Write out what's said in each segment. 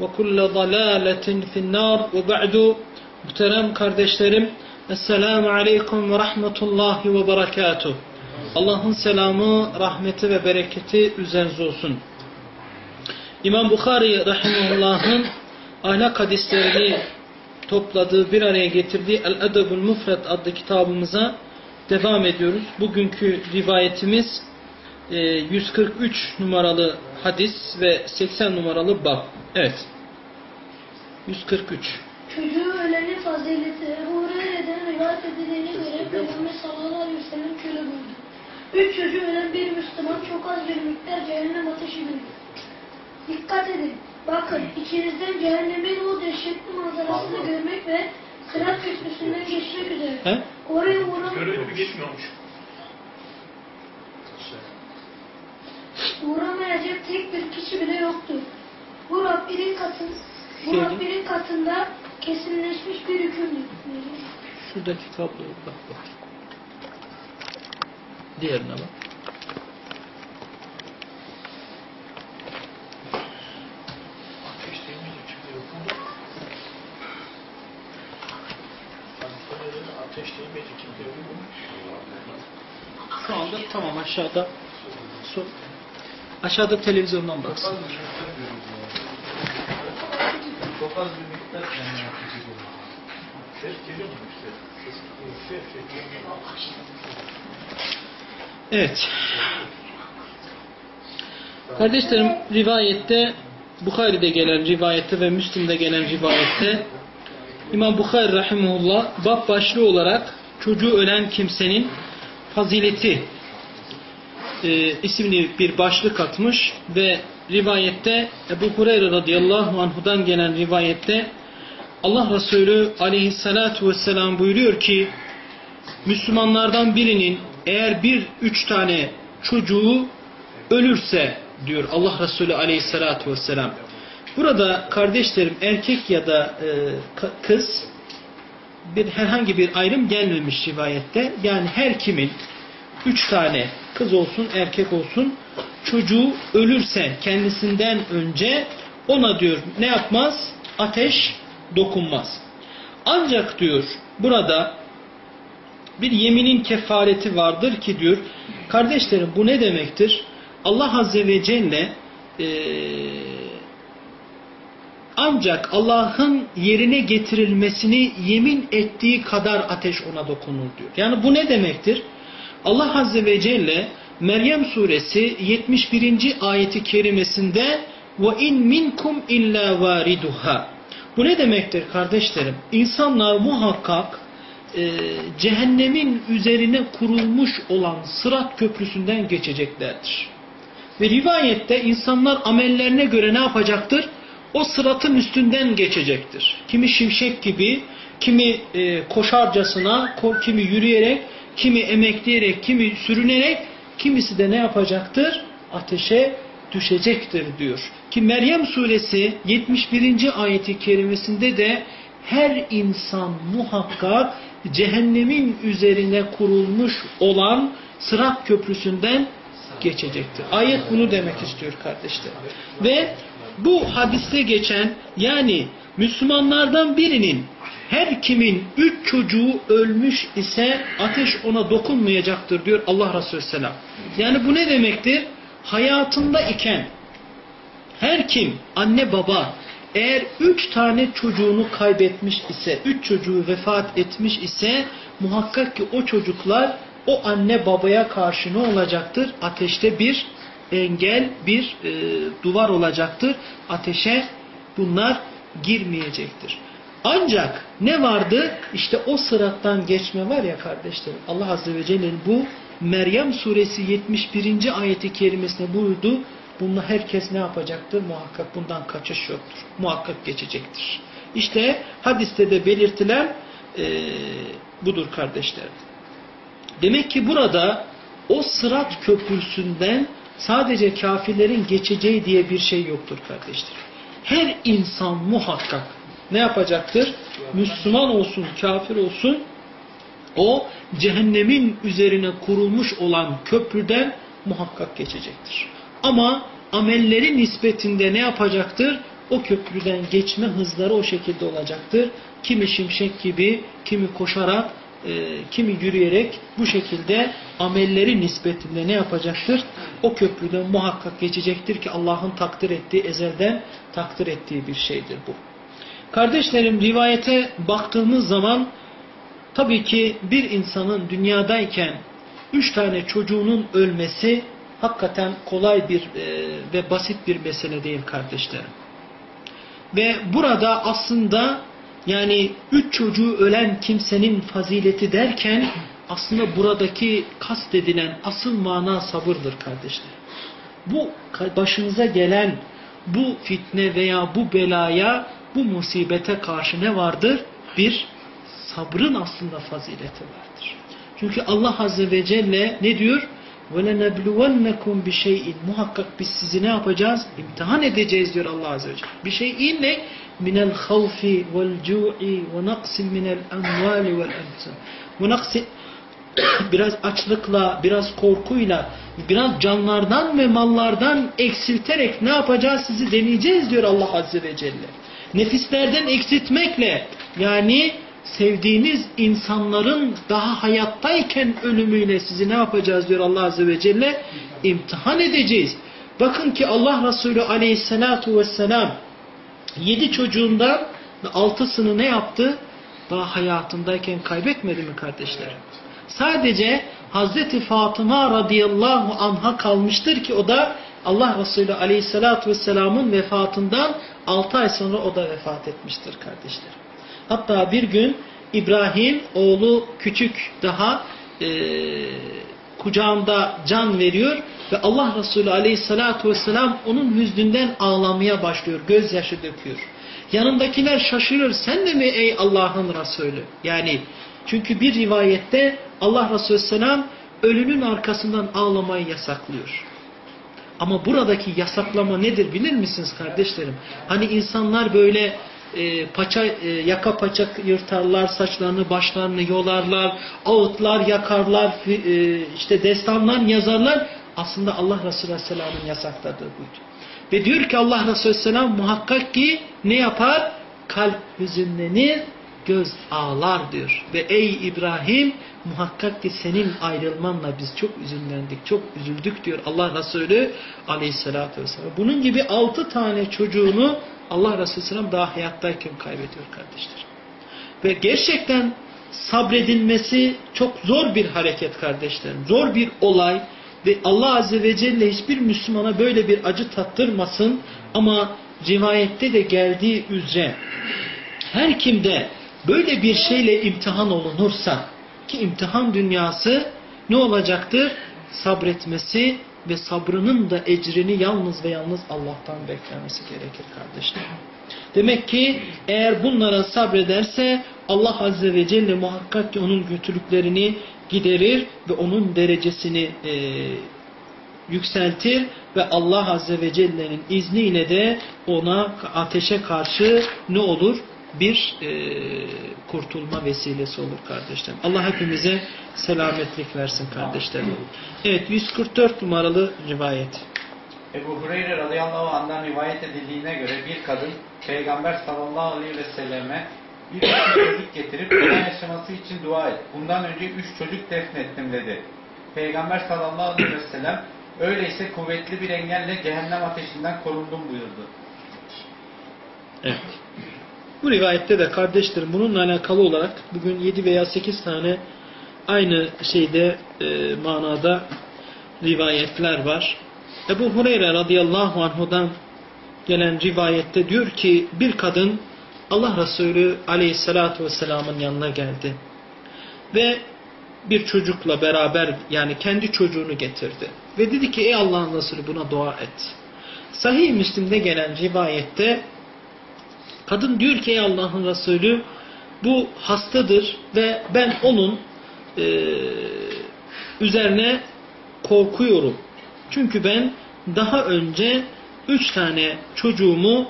ve kulle dalaletin finnar ve ba'du muhterem kardeşlerim Esselamu Aleyküm ve Rahmetullahi ve Berekatuh Allah'ın selamı, rahmeti ve bereketi üzerinize olsun. İmam Bukhari Rahimullah'ın ahlak hadislerini topladığı, bir araya getirdiği El-Edebul Mufret adlı kitabımıza devam ediyoruz. Bugünkü rivayetimiz 143 numaralı hadis ve 80 numaralı bab. Evet. 143. Çocuğu ölenin fazileti Ebu Hureyre'den rivayet edildiğine göre Peygamber sallallahu aleyhi ve sellem şöyle buyurdu. Üç çocuğu ölen bir Müslüman çok az bir miktar cehennem ateşi görür. Dikkat edin. Bakın içinizden cehennemin o dehşetli manzarasını görmek ve sırat köprüsünden geçmek üzere. He? Oraya uğram Görüntü geçmiyormuş. Uğramayacak tek bir kişi bile yoktur. Bu Rabbinin katın, bu Rabbinin katında kesinleşmiş bir hükümdür. Şuradaki kabloya bak bak. Diğerine bak. Ateş değmeyecek şimdi yok mu? Sanatörlerin ateş değmeyecek kimse yok mu? Şu anda tamam aşağıda. Su. Aşağıda televizyondan baksın. Evet. Kardeşlerim rivayette Bukhari'de gelen rivayette ve Müslim'de gelen rivayette İmam Bukhari Rahimullah bab başlığı olarak çocuğu ölen kimsenin fazileti e, isimli bir başlık atmış ve rivayette Ebu Hureyre radıyallahu anhudan gelen rivayette Allah Resulü aleyhissalatu vesselam buyuruyor ki Müslümanlardan birinin eğer bir üç tane çocuğu ölürse diyor Allah Resulü aleyhissalatu vesselam. Burada kardeşlerim erkek ya da e, kız bir herhangi bir ayrım gelmemiş rivayette. Yani her kimin üç tane kız olsun erkek olsun çocuğu ölürse kendisinden önce ona diyor ne yapmaz? Ateş dokunmaz. Ancak diyor burada bir yeminin kefareti vardır ki diyor kardeşlerim bu ne demektir? Allah Azze ve Celle eee, ancak Allah'ın yerine getirilmesini yemin ettiği kadar ateş ona dokunur diyor. Yani bu ne demektir? Allah Azze ve Celle Meryem suresi 71. ayeti kerimesinde in minkum illa variduha. Bu ne demektir kardeşlerim? İnsanlar muhakkak e, cehennemin üzerine kurulmuş olan sırat köprüsünden geçeceklerdir. Ve rivayette insanlar amellerine göre ne yapacaktır? O sıratın üstünden geçecektir. Kimi şimşek gibi, kimi e, koşarcasına, ko- kimi yürüyerek, kimi emekleyerek, kimi sürünerek, kimisi de ne yapacaktır? Ateşe düşecektir diyor. Ki Meryem suresi 71. ayeti kerimesinde de her insan muhakkak cehennemin üzerine kurulmuş olan sırat köprüsünden geçecektir. Ayet bunu demek istiyor kardeşler. Ve bu hadiste geçen yani Müslümanlardan birinin her kimin üç çocuğu ölmüş ise ateş ona dokunmayacaktır diyor Allah Resulü Selam. Yani bu ne demektir? Hayatında iken her kim anne baba eğer üç tane çocuğunu kaybetmiş ise, üç çocuğu vefat etmiş ise muhakkak ki o çocuklar o anne babaya karşı ne olacaktır? Ateşte bir engel, bir e, duvar olacaktır. Ateşe bunlar girmeyecektir. Ancak ne vardı? İşte o sırattan geçme var ya kardeşlerim. Allah Azze ve Celle'nin bu Meryem suresi 71. ayeti kerimesine buyurdu. Bununla herkes ne yapacaktır? Muhakkak bundan kaçış yoktur. Muhakkak geçecektir. İşte hadiste de belirtilen e, budur kardeşlerim. Demek ki burada o sırat köprüsünden sadece kafirlerin geçeceği diye bir şey yoktur kardeşler. Her insan muhakkak ne yapacaktır? Müslüman olsun, kafir olsun o cehennemin üzerine kurulmuş olan köprüden muhakkak geçecektir. Ama amelleri nispetinde ne yapacaktır? O köprüden geçme hızları o şekilde olacaktır. Kimi şimşek gibi, kimi koşarak, e, kimi yürüyerek bu şekilde amelleri nispetinde ne yapacaktır? O köprüden muhakkak geçecektir ki Allah'ın takdir ettiği, ezelden takdir ettiği bir şeydir bu. Kardeşlerim rivayete baktığımız zaman tabii ki bir insanın dünyadayken üç tane çocuğunun ölmesi hakikaten kolay bir e, ve basit bir mesele değil kardeşlerim. Ve burada aslında yani üç çocuğu ölen kimsenin fazileti derken aslında buradaki kastedilen asıl mana sabırdır kardeşler. Bu başınıza gelen bu fitne veya bu belaya, bu musibete karşı ne vardır? Bir sabrın aslında fazileti vardır. Çünkü Allah Azze ve Celle ne diyor? وَلَنَبْلُوَنَّكُمْ بِشَيْءٍ Muhakkak biz sizi ne yapacağız? İmtihan edeceğiz diyor Allah Azze ve Celle. Bir şeyin ne? مِنَ الْخَوْفِ وَالْجُوعِ وَنَقْسٍ مِنَ الْاَمْوَالِ وَالْاَنْفُسِ وَنَقْسٍ biraz açlıkla, biraz korkuyla, biraz canlardan ve mallardan eksilterek ne yapacağız sizi deneyeceğiz diyor Allah Azze ve Celle. Nefislerden eksiltmekle yani sevdiğiniz insanların daha hayattayken ölümüyle sizi ne yapacağız diyor Allah Azze ve Celle? imtihan edeceğiz. Bakın ki Allah Resulü aleyhissalatu vesselam yedi çocuğundan altısını ne yaptı? Daha hayatındayken kaybetmedi mi kardeşlerim? Sadece Hazreti Fatıma radıyallahu anha kalmıştır ki o da Allah Resulü aleyhissalatu vesselamın vefatından 6 ay sonra o da vefat etmiştir kardeşlerim. Hatta bir gün İbrahim oğlu küçük daha e, kucağında can veriyor ve Allah Resulü aleyhissalatu vesselam onun hüznünden ağlamaya başlıyor. Gözyaşı döküyor. Yanındakiler şaşırır. Sen de mi ey Allah'ın Resulü? Yani çünkü bir rivayette Allah Resulü Selam ölünün arkasından ağlamayı yasaklıyor. Ama buradaki yasaklama nedir bilir misiniz kardeşlerim? Hani insanlar böyle e, paça e, yaka paça yırtarlar, saçlarını başlarını yolarlar, ağıtlar yakarlar, e, işte destanlar yazarlar. Aslında Allah Resulü Aleyhisselam'ın yasakladığı buydu. Ve diyor ki Allah Resulü Aleyhisselam muhakkak ki ne yapar? Kalp hüzünlenir, göz ağlar diyor. Ve ey İbrahim muhakkak ki senin ayrılmanla biz çok üzünlendik, çok üzüldük diyor Allah Resulü aleyhissalatü vesselam. Bunun gibi altı tane çocuğunu Allah Resulü Selam daha hayattayken kaybediyor kardeşler. Ve gerçekten sabredilmesi çok zor bir hareket kardeşlerim. Zor bir olay ve Allah Azze ve Celle hiçbir Müslümana böyle bir acı tattırmasın ama rivayette de geldiği üzere her kimde böyle bir şeyle imtihan olunursa ki imtihan dünyası ne olacaktır? Sabretmesi ve sabrının da ecrini yalnız ve yalnız Allah'tan beklemesi gerekir kardeşler. Demek ki eğer bunlara sabrederse Allah Azze ve Celle muhakkak ki onun kötülüklerini giderir ve onun derecesini e, yükseltir ve Allah Azze ve Celle'nin izniyle de ona ateşe karşı ne olur? Bir e, kurtulma vesilesi olur kardeşlerim. Allah hepimize selametlik versin kardeşlerim. Evet 144 numaralı rivayet. Ebu Hureyre radıyallahu anh'dan rivayet edildiğine göre bir kadın Peygamber sallallahu aleyhi ve selleme bir çocuk getirip ona yaşaması için dua et. Bundan önce üç çocuk defnettim dedi. Peygamber sallallahu aleyhi ve sellem öyleyse kuvvetli bir engelle cehennem ateşinden korundum buyurdu. Evet. Bu rivayette de kardeşlerim bununla alakalı olarak bugün 7 veya 8 tane aynı şeyde e, manada rivayetler var. Ebu Hureyre radıyallahu anhudan gelen rivayette diyor ki bir kadın Allah Resulü aleyhissalatu vesselamın yanına geldi. Ve bir çocukla beraber yani kendi çocuğunu getirdi. Ve dedi ki ey Allah'ın Resulü buna dua et. Sahih Müslim'de gelen rivayette kadın diyor ki ey Allah'ın Resulü bu hastadır ve ben onun e, üzerine korkuyorum. Çünkü ben daha önce üç tane çocuğumu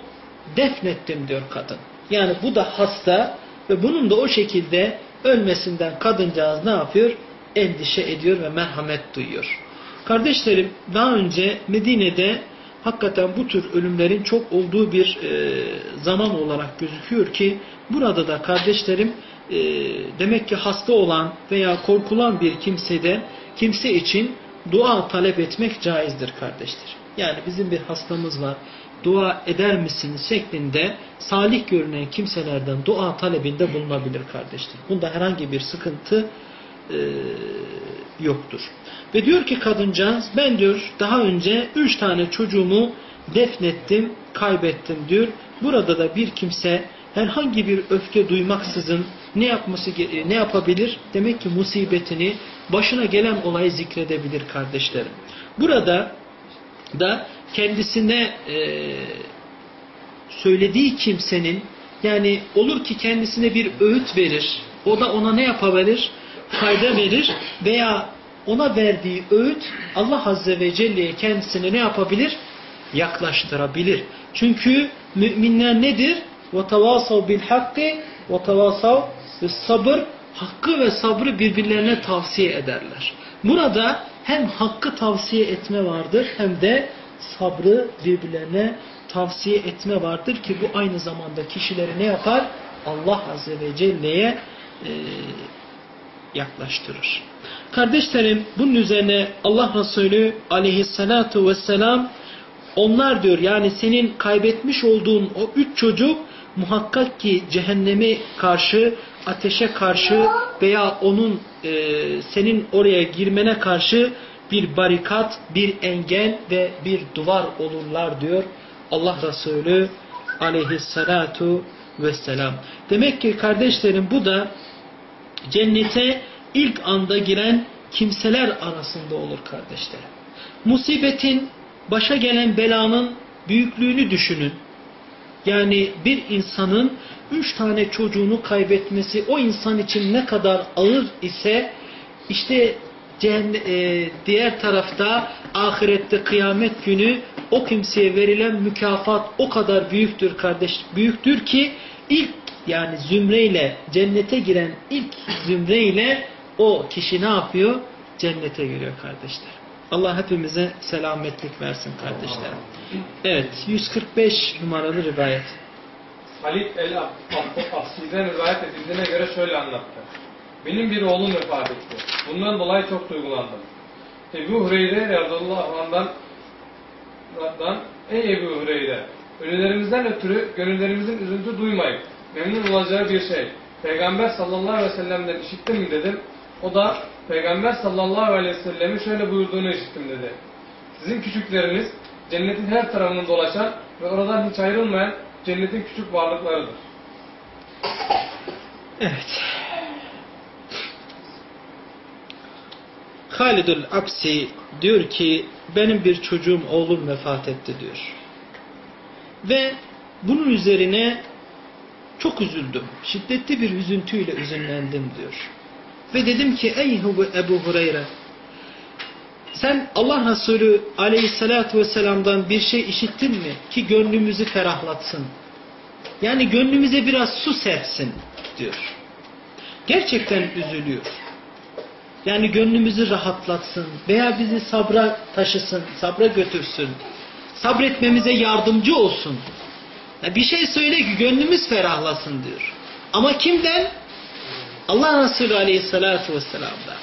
defnettim diyor kadın. Yani bu da hasta ve bunun da o şekilde ölmesinden kadıncağız ne yapıyor? Endişe ediyor ve merhamet duyuyor. Kardeşlerim daha önce Medine'de hakikaten bu tür ölümlerin çok olduğu bir e, zaman olarak gözüküyor ki burada da kardeşlerim e, demek ki hasta olan veya korkulan bir kimsede kimse için dua talep etmek caizdir kardeşler. Yani bizim bir hastamız var dua eder misiniz şeklinde salih görünen kimselerden dua talebinde bulunabilir kardeşler. Bunda herhangi bir sıkıntı e, yoktur. Ve diyor ki kadıncağız ben diyor daha önce üç tane çocuğumu defnettim, kaybettim diyor. Burada da bir kimse herhangi bir öfke duymaksızın ne yapması ne yapabilir? Demek ki musibetini, başına gelen olayı zikredebilir kardeşlerim. Burada da kendisine e, söylediği kimsenin yani olur ki kendisine bir öğüt verir. O da ona ne yapabilir? Fayda verir veya ona verdiği öğüt Allah Azze ve Celle'ye kendisini ne yapabilir? Yaklaştırabilir. Çünkü müminler nedir? وَتَوَاسَوْ بِالْحَقِّ وَتَوَاسَوْ sabır Hakkı ve sabrı birbirlerine tavsiye ederler. Burada hem hakkı tavsiye etme vardır hem de sabrı birbirlerine tavsiye etme vardır ki bu aynı zamanda kişileri ne yapar? Allah Azze ve Celle'ye e, yaklaştırır. Kardeşlerim bunun üzerine Allah Resulü aleyhissalatu vesselam onlar diyor yani senin kaybetmiş olduğun o üç çocuk muhakkak ki cehenneme karşı, ateşe karşı veya onun e, senin oraya girmene karşı bir barikat, bir engel ve bir duvar olurlar diyor Allah Resulü aleyhissalatu vesselam. Demek ki kardeşlerim bu da cennete ilk anda giren kimseler arasında olur kardeşlerim. Musibetin, başa gelen belanın büyüklüğünü düşünün. Yani bir insanın üç tane çocuğunu kaybetmesi o insan için ne kadar ağır ise işte e, diğer tarafta ahirette kıyamet günü o kimseye verilen mükafat o kadar büyüktür kardeş. Büyüktür ki ilk yani zümreyle cennete giren ilk zümreyle o kişi ne yapıyor? Cennete giriyor kardeşler. Allah hepimize selametlik versin kardeşlerim. Evet 145 numaralı rivayet. Halid el-Afsi'den rivayet edildiğine göre şöyle anlattı. Benim bir oğlum vefat etti. Bundan dolayı çok duygulandım. Ebu Hureyre radıyallahu anh'dan Ey Ebu Hureyre! Ölülerimizden ötürü gönüllerimizin üzüntü duymayıp memnun olacağı bir şey. Peygamber sallallahu aleyhi ve sellem'den işittim mi dedim. O da Peygamber sallallahu aleyhi ve sellemin şöyle buyurduğunu işittim dedi. Sizin küçükleriniz cennetin her tarafını dolaşan ve oradan hiç ayrılmayan cennetin küçük varlıklarıdır. Evet. Halidül Aksi diyor ki benim bir çocuğum oğlum vefat etti diyor. Ve bunun üzerine çok üzüldüm. Şiddetli bir üzüntüyle üzünlendim diyor. Ve dedim ki ey Ebu Hureyre sen Allah Resulü aleyhissalatu vesselam'dan bir şey işittin mi ki gönlümüzü ferahlatsın? Yani gönlümüze biraz su serpsin diyor. Gerçekten üzülüyor. Yani gönlümüzü rahatlatsın veya bizi sabra taşısın, sabra götürsün. Sabretmemize yardımcı olsun. Ya bir şey söyle ki gönlümüz ferahlasın diyor. Ama kimden? Allah Resulü Aleyhisselatü Vesselam'dan.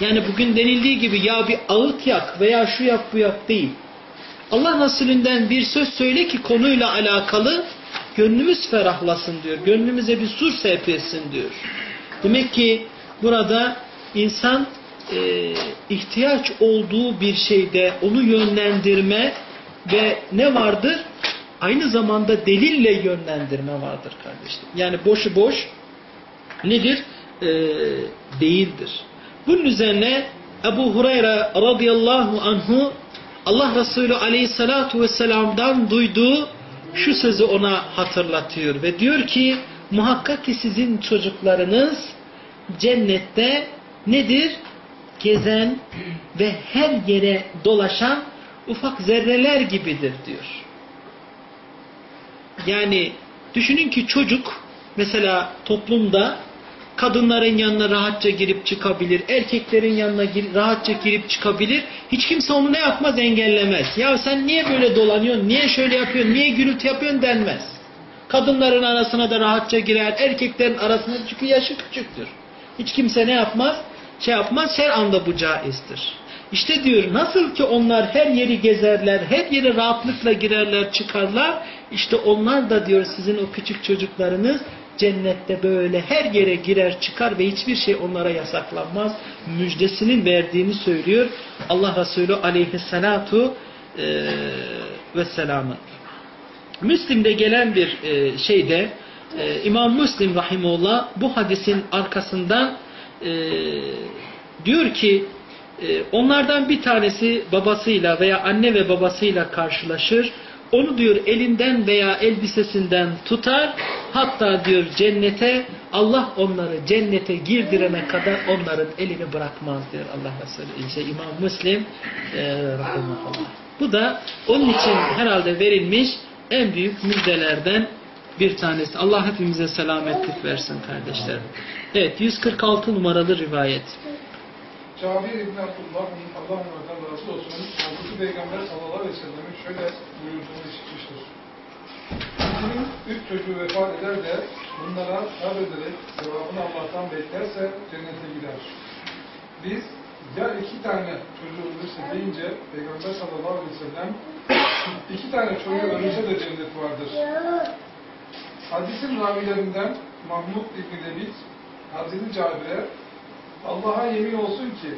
Yani bugün denildiği gibi ya bir ağıt yak veya şu yap bu yap değil. Allah Resulünden bir söz söyle ki konuyla alakalı gönlümüz ferahlasın diyor. Gönlümüze bir sur serpilsin diyor. Demek ki burada insan e, ihtiyaç olduğu bir şeyde onu yönlendirme ve ne vardır? Aynı zamanda delille yönlendirme vardır kardeşlerim. Yani boşu boş nedir? E, değildir. Bunun üzerine Ebu Hureyre radıyallahu anhu Allah Resulü aleyhissalatu vesselam'dan duyduğu şu sözü ona hatırlatıyor ve diyor ki muhakkak ki sizin çocuklarınız cennette nedir? Gezen ve her yere dolaşan ufak zerreler gibidir diyor. Yani düşünün ki çocuk mesela toplumda kadınların yanına rahatça girip çıkabilir, erkeklerin yanına gir, rahatça girip çıkabilir. Hiç kimse onu ne yapmaz engellemez. Ya sen niye böyle dolanıyorsun, niye şöyle yapıyorsun, niye gürültü yapıyorsun denmez. Kadınların arasına da rahatça girer, erkeklerin arasına çünkü yaşı küçüktür. Hiç kimse ne yapmaz? Şey yapmaz, her anda bu caizdir. İşte diyor nasıl ki onlar her yeri gezerler, her yere rahatlıkla girerler, çıkarlar. İşte onlar da diyor sizin o küçük çocuklarınız cennette böyle her yere girer çıkar ve hiçbir şey onlara yasaklanmaz. Müjdesinin verdiğini söylüyor Allah Resulü aleyhissalatu e, vesselamın. Müslim'de gelen bir e, şeyde e, İmam Müslim rahimullah bu hadisin arkasından e, diyor ki e, onlardan bir tanesi babasıyla veya anne ve babasıyla karşılaşır. Onu diyor elinden veya elbisesinden tutar. Hatta diyor cennete Allah onları cennete girdirene kadar onların elini bırakmaz diyor Allah Resulü. İşte İmam Müslim e. Bu da onun için herhalde verilmiş en büyük müjdelerden bir tanesi. Allah hepimize selametlik versin kardeşlerim. Evet 146 numaralı rivayet. Cabir İbni Abdullah, Allah onlardan razı olsun, Hazreti Peygamber sallallahu aleyhi ve sellem'in şöyle buyurduğunu işitmiştir. Kişinin üç çocuğu vefat eder de bunlara sabrederek sevabını Allah'tan beklerse cennete gider. Biz ya iki tane çocuğu ölürse deyince Peygamber sallallahu aleyhi ve sellem iki tane çocuğu ölürse de cennet vardır. Hadisin ravilerinden Mahmud İbni Lebit, Hazreti Cabir'e Allah'a yemin olsun ki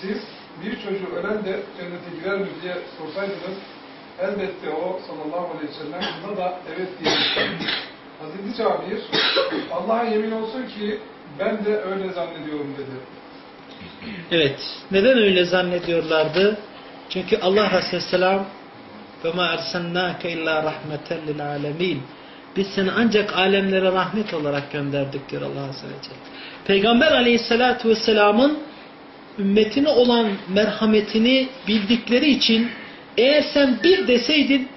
siz bir çocuğu ölen de cennete girer mi diye sorsaydınız elbette o sallallahu aleyhi ve sellem buna da evet diyecektir. Hazreti Cabir Allah'a yemin olsun ki ben de öyle zannediyorum dedi. Evet. Neden öyle zannediyorlardı? Çünkü Allah Resulü Selam وَمَا اَرْسَلْنَاكَ اِلَّا رَحْمَةً لِلْعَالَمِينَ biz seni ancak alemlere rahmet olarak gönderdik diyor Allah Azze ve Celle. Peygamber Aleyhisselatü Vesselam'ın ümmetine olan merhametini bildikleri için eğer sen bir deseydin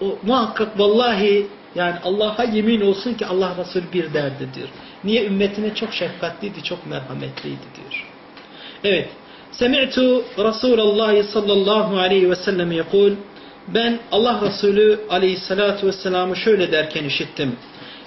o muhakkak vallahi yani Allah'a yemin olsun ki Allah Resulü bir derdi diyor. Niye? Ümmetine çok şefkatliydi, çok merhametliydi diyor. Evet. Semi'tu Resulallah sallallahu aleyhi ve sellem yekul ben Allah Resulü aleyhissalatu vesselam'ı şöyle derken işittim.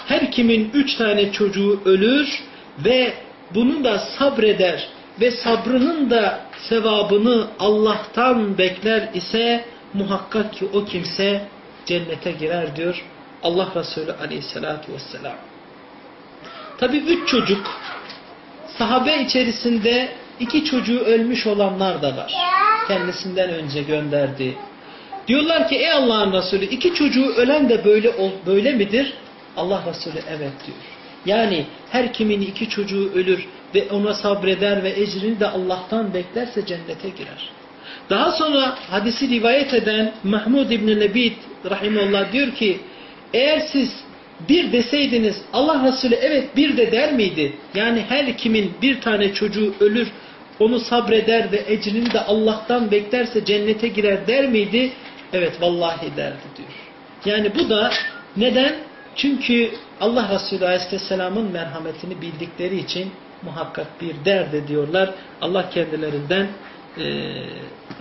Her kimin üç tane çocuğu ölür ve bunu da sabreder ve sabrının da sevabını Allah'tan bekler ise muhakkak ki o kimse cennete girer diyor Allah Resulü aleyhissalatu vesselam. Tabi üç çocuk sahabe içerisinde iki çocuğu ölmüş olanlar da var. Kendisinden önce gönderdi. Diyorlar ki ey Allah'ın Resulü iki çocuğu ölen de böyle böyle midir? Allah Resulü evet diyor. Yani her kimin iki çocuğu ölür ve ona sabreder ve ecrini de Allah'tan beklerse cennete girer. Daha sonra hadisi rivayet eden Mahmud İbni Lebid rahimullah diyor ki eğer siz bir deseydiniz Allah Resulü evet bir de der miydi? Yani her kimin bir tane çocuğu ölür onu sabreder ve ecrini de Allah'tan beklerse cennete girer der miydi? Evet vallahi derdi diyor. Yani bu da neden? Çünkü Allah Resulü Aleyhisselam'ın merhametini bildikleri için muhakkak bir dert ediyorlar. Allah kendilerinden eee,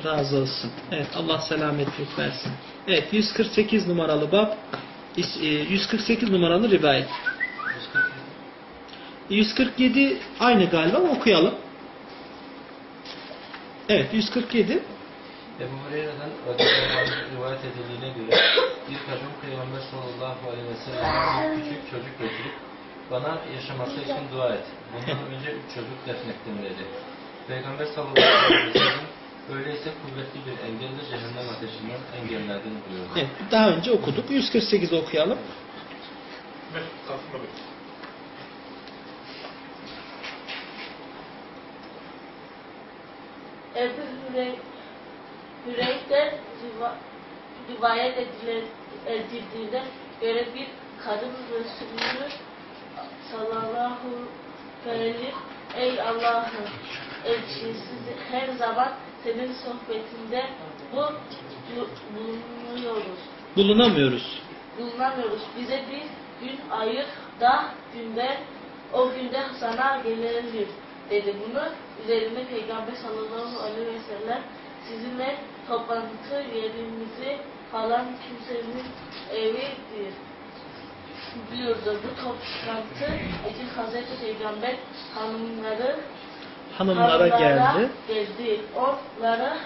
razı olsun. Evet Allah selametlik versin. Evet 148 numaralı bab is- e, 148 numaralı rivayet. 147 aynı galiba okuyalım. Evet 147 Ebu Hureyre'den rivayet edildiğine göre bir kadın Peygamber sallallahu aleyhi ve sellem'e bir küçük çocuk getirip bana yaşaması için dua et. Bundan önce üç çocuk defnettim dedi. Peygamber sallallahu aleyhi ve sellem öyleyse kuvvetli bir engeldir cehennem ateşinden engellerden buyurdu. evet, daha önce okuduk. 148 okuyalım. Ebu Hürey, Hürey'den riva, rivayet edilen, edildiğine göre bir kadın Resulü sallallahu aleyhi Ey Allah'ım elçisi her zaman senin sohbetinde bu, bu bulunuyoruz. Bulunamıyoruz. Bulunamıyoruz. Bize bir gün ayır da günde o günde sana gelelim dedi bunu. Üzerine Peygamber sallallahu aleyhi ve sellem sizinle toplantı yerimizi falan kimsenin evidir diyordu. Bu toplantı için Hazreti Peygamber hanımları Hanımlara geldi. geldi. Onlara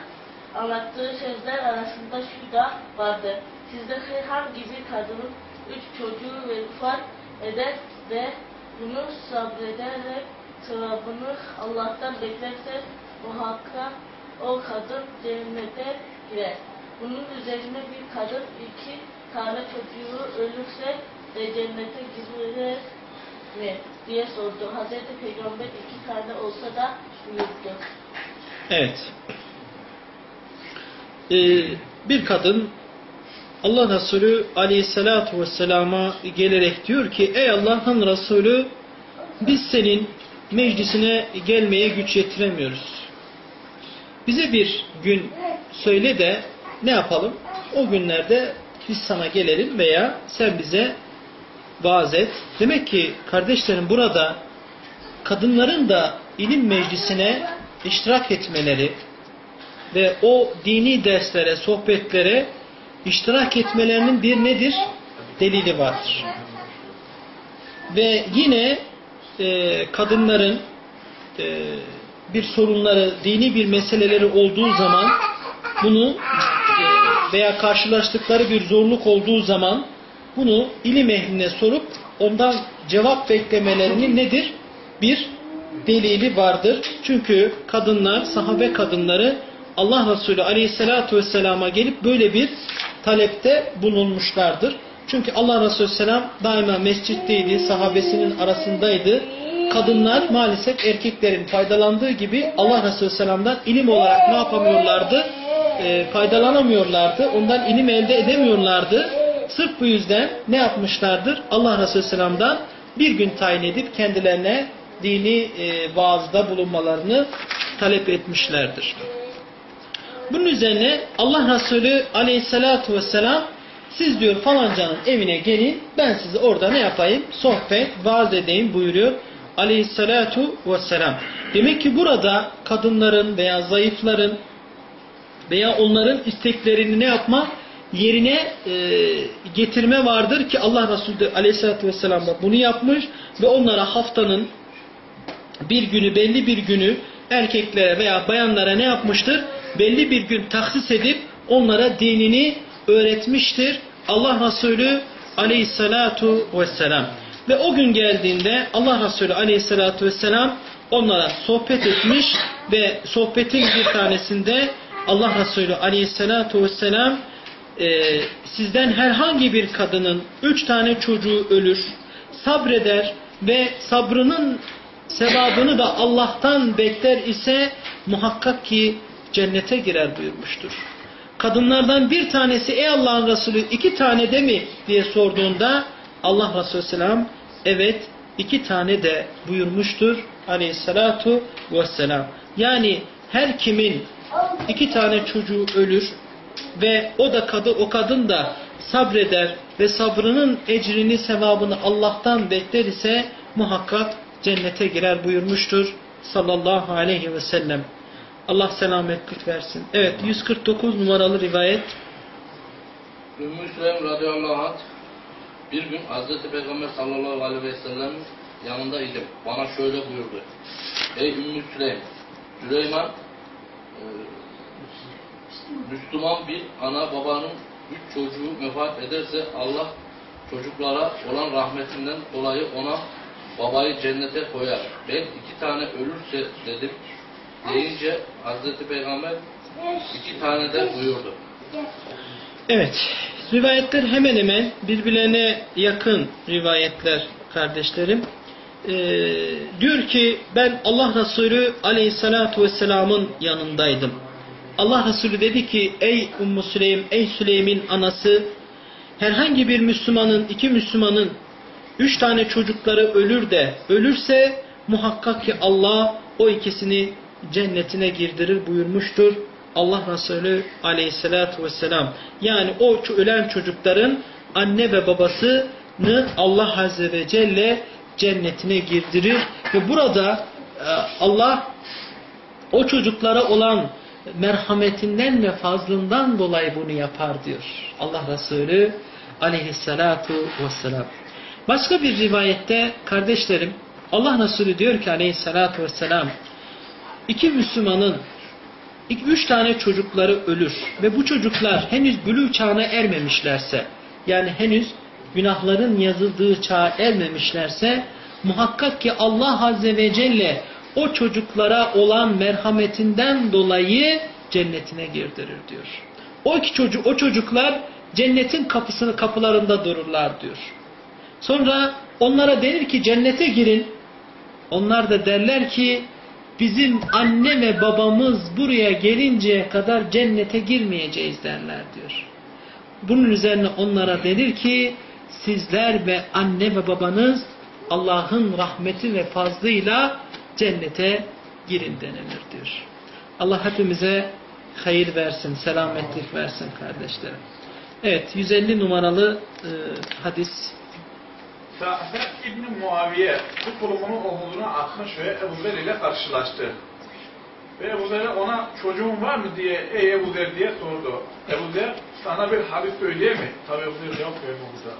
anlattığı sözler arasında şu da vardı. Sizde herhangi bir kadının üç çocuğu vefat eder de bunu sabrederek sevabını Allah'tan beklerse muhakkak o kadın cennete girer. Bunun üzerine bir kadın iki tane çocuğu ölürse de cennete girer mi? diye sordu. Hazreti Peygamber iki tane olsa da buyurdu. Evet. Ee, bir kadın Allah Resulü aleyhissalatu vesselama gelerek diyor ki Ey Allah'ın Resulü biz senin meclisine gelmeye güç yetiremiyoruz. Bize bir gün söyle de ne yapalım? O günlerde biz sana gelelim veya sen bize vaaz et. Demek ki kardeşlerim burada kadınların da ilim meclisine iştirak etmeleri ve o dini derslere, sohbetlere iştirak etmelerinin bir nedir? Delili vardır. Ve yine e, kadınların e, bir sorunları, dini bir meseleleri olduğu zaman bunu e, veya karşılaştıkları bir zorluk olduğu zaman bunu ilim ehline sorup ondan cevap beklemelerinin nedir? Bir delili vardır. Çünkü kadınlar, sahabe kadınları Allah Resulü aleyhissalatu vesselama gelip böyle bir talepte bulunmuşlardır. Çünkü Allah Resulü selam daima mescitteydi, sahabesinin arasındaydı. Kadınlar maalesef erkeklerin faydalandığı gibi Allah Resulü selamdan ilim olarak ne yapamıyorlardı? E, faydalanamıyorlardı. Ondan ilim elde edemiyorlardı. Sırf bu yüzden ne yapmışlardır? Allah Resulü selamdan bir gün tayin edip kendilerine dini e, vaazda bulunmalarını talep etmişlerdir. Bunun üzerine Allah Resulü aleyhissalatu vesselam siz diyor falancanın evine gelin ben sizi orada ne yapayım? Sohbet, vaaz edeyim buyuruyor aleyhissalatu vesselam. Demek ki burada kadınların veya zayıfların veya onların isteklerini ne yapma? Yerine e, getirme vardır ki Allah Resulü aleyhissalatü vesselam da bunu yapmış ve onlara haftanın bir günü belli bir günü erkeklere veya bayanlara ne yapmıştır? Belli bir gün tahsis edip onlara dinini öğretmiştir. Allah Resulü aleyhissalatu vesselam. Ve o gün geldiğinde Allah Resulü aleyhissalatu vesselam onlara sohbet etmiş ve sohbetin bir tanesinde Allah Resulü aleyhissalatu vesselam e, sizden herhangi bir kadının üç tane çocuğu ölür, sabreder ve sabrının sevabını da Allah'tan bekler ise muhakkak ki cennete girer buyurmuştur. Kadınlardan bir tanesi ey Allah'ın Resulü iki tane de mi diye sorduğunda Allah Resulü Selam evet iki tane de buyurmuştur aleyhissalatu vesselam. Yani her kimin iki tane çocuğu ölür ve o da kadın o kadın da sabreder ve sabrının ecrini, sevabını Allah'tan bekler ise muhakkak cennete girer buyurmuştur sallallahu aleyhi ve sellem. Allah selametlik versin. Evet 149 numaralı rivayet. Ümmü Süleym radıyallahu anh bir gün Hazreti Peygamber sallallahu aleyhi ve sellem yanında idim. Bana şöyle buyurdu. Ey Ümmü Süleym, Süleyman e, Müslüman bir ana babanın üç çocuğu vefat ederse Allah çocuklara olan rahmetinden dolayı ona babayı cennete koyar. Ben iki tane ölürse dedim. Deyince Hazreti Peygamber iki tane de buyurdu. Evet, rivayetler hemen hemen birbirlerine yakın rivayetler kardeşlerim. Ee, diyor ki ben Allah Resulü aleyhissalatu vesselamın yanındaydım. Allah Resulü dedi ki ey Ummu Süleym, ey Süleym'in anası herhangi bir Müslümanın, iki Müslümanın üç tane çocukları ölür de ölürse muhakkak ki Allah o ikisini cennetine girdirir buyurmuştur. Allah Resulü aleyhissalatu vesselam. Yani o ölen çocukların anne ve babasını Allah Azze ve Celle cennetine girdirir. Ve burada e, Allah o çocuklara olan merhametinden ve fazlından dolayı bunu yapar diyor. Allah Resulü aleyhissalatu vesselam. Başka bir rivayette kardeşlerim Allah Resulü diyor ki aleyhissalatu vesselam iki Müslümanın İki, üç tane çocukları ölür ve bu çocuklar henüz bülü çağına ermemişlerse yani henüz günahların yazıldığı çağa ermemişlerse muhakkak ki Allah Azze ve Celle o çocuklara olan merhametinden dolayı cennetine girdirir diyor. O iki çocuk, o çocuklar cennetin kapısını kapılarında dururlar diyor. Sonra onlara denir ki cennete girin. Onlar da derler ki bizim anne ve babamız buraya gelinceye kadar cennete girmeyeceğiz derler diyor. Bunun üzerine onlara denir ki sizler ve anne ve babanız Allah'ın rahmeti ve fazlıyla cennete girin denilir diyor. Allah hepimize hayır versin, selametlik versin kardeşlerim. Evet 150 numaralı e, hadis. Sa'd İbni Muaviye bu kulumunun omuzuna atmış ve Ebu Zer ile karşılaştı. Ve Ebu Zer ona çocuğun var mı diye ey Ebu Zer diye sordu. Ebu Zer sana bir hadis söyleyeyim mi? Tabi Ebu Zer cevap verdi burada.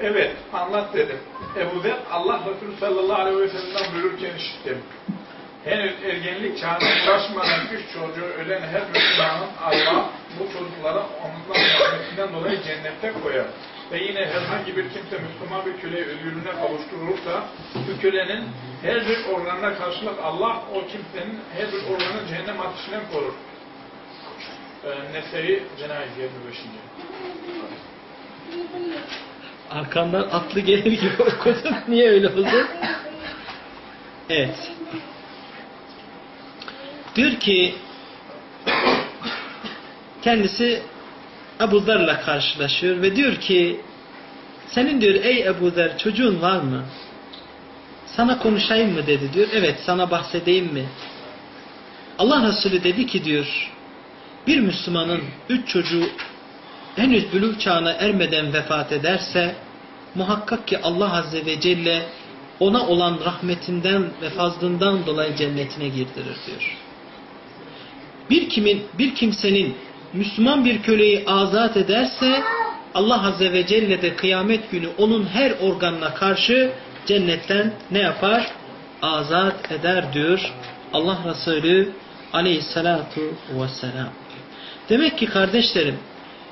Evet anlat dedim. Ebu Zer Allah Resulü sallallahu aleyhi ve sellem'den buyururken işittim. Henüz ergenlik çağına ulaşmadan üç çocuğu ölen her Müslümanın Allah bu çocuklara ondan rahmetinden dolayı cennette koyar. Ve yine herhangi bir kimse Müslüman bir köleyi ölümüne kavuşturursa bu kölenin her bir organına karşılık Allah o kimsenin her bir organı cehennem ateşinden korur. Ee, Nese'yi Cenayet 25. Arkamdan atlı gelir gibi okudum. Niye öyle oldu? Evet. Diyor ki kendisi Ebu Zer'le karşılaşıyor ve diyor ki senin diyor ey Ebu Zer çocuğun var mı? Sana konuşayım mı dedi diyor. Evet sana bahsedeyim mi? Allah Resulü dedi ki diyor bir Müslümanın üç çocuğu henüz bülük çağına ermeden vefat ederse muhakkak ki Allah Azze ve Celle ona olan rahmetinden ve fazlından dolayı cennetine girdirir diyor. Bir kimin, bir kimsenin Müslüman bir köleyi azat ederse Allah Azze ve Celle de kıyamet günü onun her organına karşı cennetten ne yapar? Azat eder diyor Allah Resulü aleyhissalatu vesselam. Demek ki kardeşlerim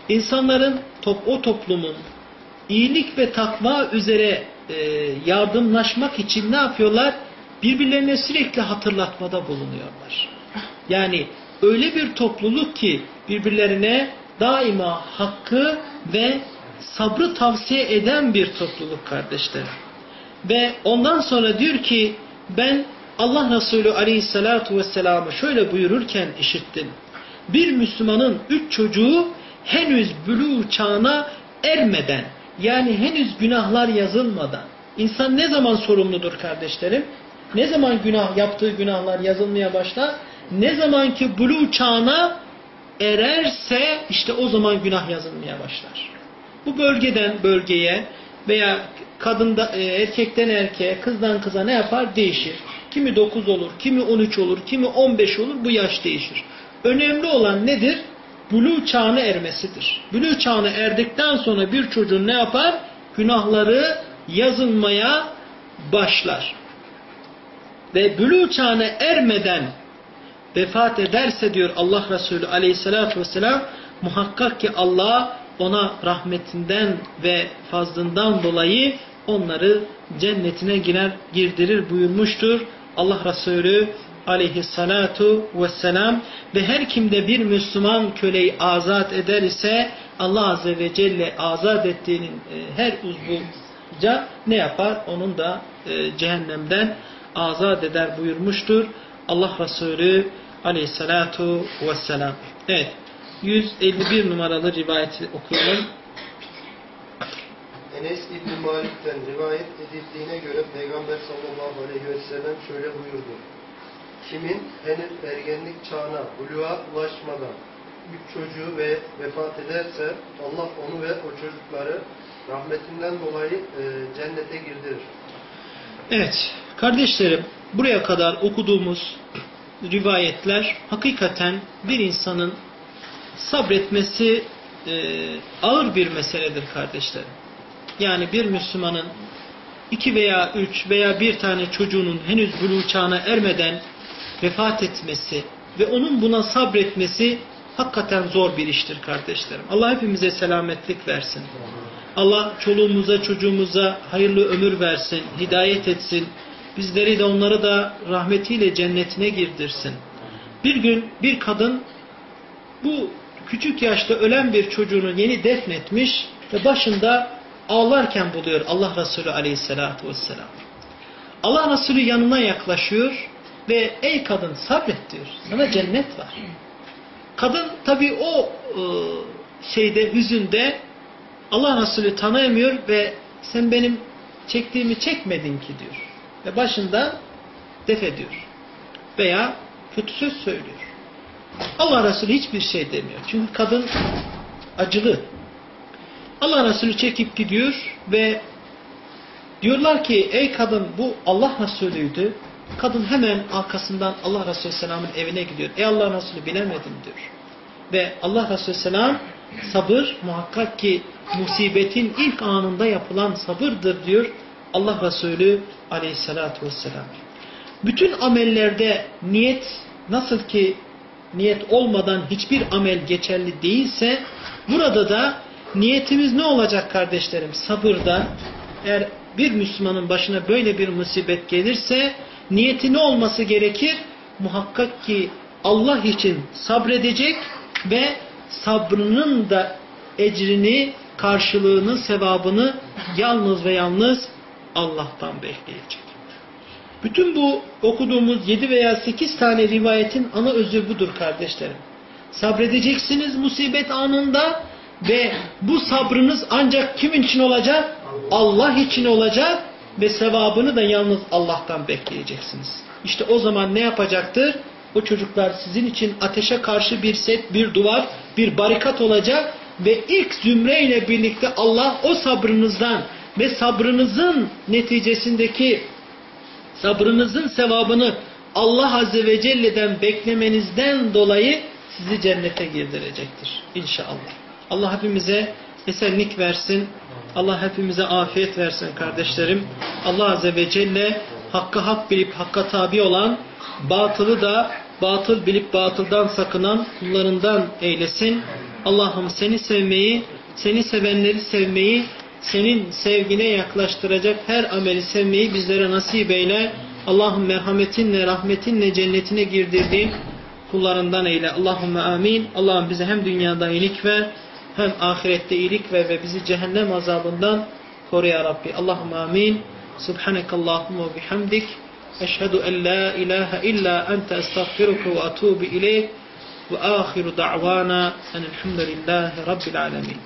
insanların top, o toplumun iyilik ve takva üzere e, yardımlaşmak için ne yapıyorlar? Birbirlerine sürekli hatırlatmada bulunuyorlar. Yani öyle bir topluluk ki birbirlerine daima hakkı ve sabrı tavsiye eden bir topluluk kardeşler. Ve ondan sonra diyor ki ben Allah Resulü aleyhissalatu vesselam'ı şöyle buyururken işittim. Bir Müslümanın üç çocuğu henüz bülü çağına ermeden yani henüz günahlar yazılmadan insan ne zaman sorumludur kardeşlerim? Ne zaman günah yaptığı günahlar yazılmaya başlar? Ne zaman ki bulu çağına ererse işte o zaman günah yazılmaya başlar. Bu bölgeden bölgeye veya kadında e, erkekten erkeğe, kızdan kıza ne yapar? Değişir. Kimi 9 olur, kimi 13 olur, kimi 15 olur. Bu yaş değişir. Önemli olan nedir? Buluğ çağına ermesidir. Buluğ çağına erdikten sonra bir çocuğun ne yapar? Günahları yazılmaya başlar. Ve buluğ çağına ermeden vefat ederse diyor Allah Resulü aleyhissalatü vesselam muhakkak ki Allah ona rahmetinden ve fazlından dolayı onları cennetine girer, girdirir buyurmuştur. Allah Resulü aleyhissalatu vesselam ve her kimde bir Müslüman köleyi azat eder ise Allah Azze ve Celle azat ettiğinin e, her uzvunca ne yapar? Onun da e, cehennemden azat eder buyurmuştur. Allah Resulü aleyhissalatu vesselam. Evet. 151 numaralı rivayeti okuyalım. Enes İbni Malik'ten rivayet edildiğine göre Peygamber sallallahu aleyhi ve sellem şöyle buyurdu. Kimin henüz ergenlik çağına, buluğa ulaşmadan üç çocuğu ve vefat ederse Allah onu ve o çocukları rahmetinden dolayı e, cennete girdirir. Evet. Kardeşlerim buraya kadar okuduğumuz rivayetler hakikaten bir insanın sabretmesi e, ağır bir meseledir kardeşlerim. Yani bir Müslümanın iki veya üç veya bir tane çocuğunun henüz buluğ çağına ermeden vefat etmesi ve onun buna sabretmesi hakikaten zor bir iştir kardeşlerim. Allah hepimize selametlik versin. Allah çoluğumuza çocuğumuza hayırlı ömür versin, hidayet etsin. Bizleri de onları da rahmetiyle cennetine girdirsin. Bir gün bir kadın bu küçük yaşta ölen bir çocuğunu yeni defnetmiş ve başında ağlarken buluyor Allah Resulü aleyhissalatu vesselam. Allah Resulü yanına yaklaşıyor ve ey kadın sabret diyor. Sana cennet var. Kadın tabi o e, şeyde hüzünde Allah Resulü tanıyamıyor ve sen benim çektiğimi çekmedin ki diyor. Ve başında def ediyor. Veya kötü söz söylüyor. Allah Resulü hiçbir şey demiyor. Çünkü kadın acılı. Allah Resulü çekip gidiyor ve diyorlar ki ey kadın bu Allah Resulü'ydü. Kadın hemen arkasından Allah Resulü Selam'ın evine gidiyor. Ey Allah Resulü bilemedim diyor. Ve Allah Resulü Selam sabır muhakkak ki musibetin ilk anında yapılan sabırdır diyor Allah Resulü Aleyhisselatü Vesselam. Bütün amellerde niyet nasıl ki niyet olmadan hiçbir amel geçerli değilse burada da niyetimiz ne olacak kardeşlerim? Sabırda eğer bir Müslümanın başına böyle bir musibet gelirse niyeti ne olması gerekir? Muhakkak ki Allah için sabredecek ve sabrının da ecrini, karşılığını, sevabını yalnız ve yalnız Allah'tan bekleyecek. Bütün bu okuduğumuz 7 veya 8 tane rivayetin ana özü budur kardeşlerim. Sabredeceksiniz musibet anında ve bu sabrınız ancak kim için olacak? Allah için olacak ve sevabını da yalnız Allah'tan bekleyeceksiniz. İşte o zaman ne yapacaktır? O çocuklar sizin için ateşe karşı bir set, bir duvar, bir barikat olacak ve ilk zümreyle birlikte Allah o sabrınızdan ve sabrınızın neticesindeki sabrınızın sevabını Allah Azze ve Celle'den beklemenizden dolayı sizi cennete girdirecektir. İnşallah. Allah hepimize esenlik versin. Allah hepimize afiyet versin kardeşlerim. Allah Azze ve Celle hakkı hak bilip hakka tabi olan, batılı da batıl bilip batıldan sakınan kullarından eylesin. Allah'ım seni sevmeyi, seni sevenleri sevmeyi, senin sevgine yaklaştıracak her ameli sevmeyi bizlere nasip eyle. Allah'ım merhametinle, rahmetinle cennetine girdirdiğin kullarından eyle. Allahümme amin. Allah'ım bize hem dünyada iyilik ver, hem ahirette iyilik ver ve bizi cehennem azabından koru ya Rabbi. Allahümme amin. Subhanekallahumma bihamdik. Eşhedü en la ilahe illa ente estağfiruke ve atubu ileyk. Ve ahiru da'vana enelhamdülillahi rabbil alemin.